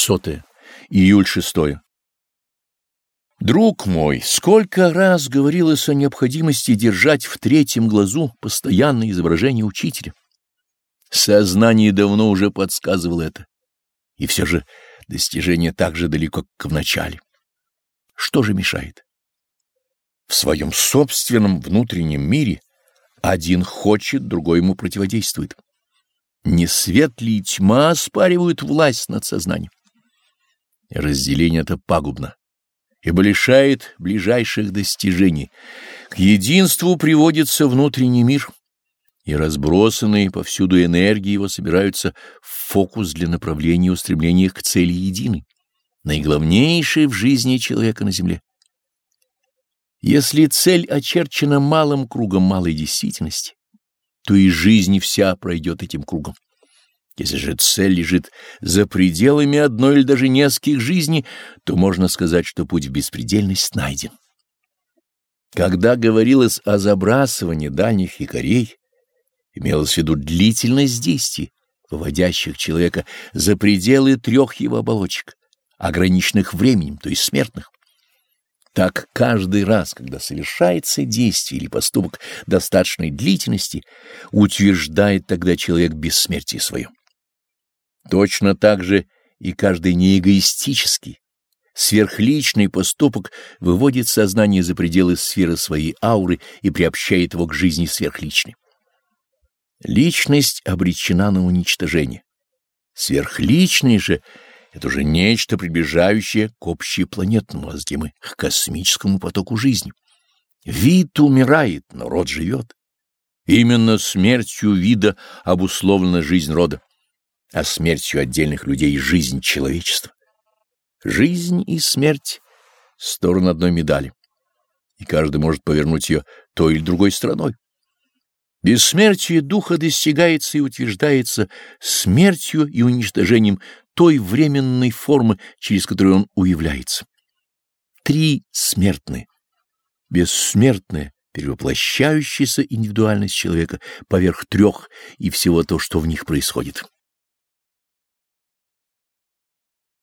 Сотое. Июль шестое. Друг мой, сколько раз говорилось о необходимости держать в третьем глазу постоянное изображение учителя. Сознание давно уже подсказывало это. И все же достижение так же далеко, как в начале. Что же мешает? В своем собственном внутреннем мире один хочет, другой ему противодействует. Не свет ли тьма оспаривают власть над сознанием? Разделение это пагубно ибо лишает ближайших достижений. К единству приводится внутренний мир, и разбросанные повсюду энергии его собираются в фокус для направления устремления к цели единой, наиглавнейшей в жизни человека на земле. Если цель очерчена малым кругом малой действительности, то и жизнь вся пройдет этим кругом. Если же цель лежит за пределами одной или даже нескольких жизней, то можно сказать, что путь в беспредельность найден. Когда говорилось о забрасывании дальних якорей, имелось в виду длительность действий, выводящих человека за пределы трех его оболочек, ограниченных временем, то есть смертных. Так каждый раз, когда совершается действие или поступок достаточной длительности, утверждает тогда человек бессмертие свое. Точно так же и каждый неэгоистический, сверхличный поступок выводит сознание за пределы сферы своей ауры и приобщает его к жизни сверхличной. Личность обречена на уничтожение. Сверхличный же — это уже нечто приближающее к общепланетному, а затем и к космическому потоку жизни. Вид умирает, но род живет. Именно смертью вида обусловлена жизнь рода а смертью отдельных людей жизнь человечества. Жизнь и смерть — стороны одной медали, и каждый может повернуть ее той или другой стороной. Бессмертие духа достигается и утверждается смертью и уничтожением той временной формы, через которую он уявляется. Три смертны. Бессмертная, перевоплощающаяся индивидуальность человека поверх трех и всего то, что в них происходит.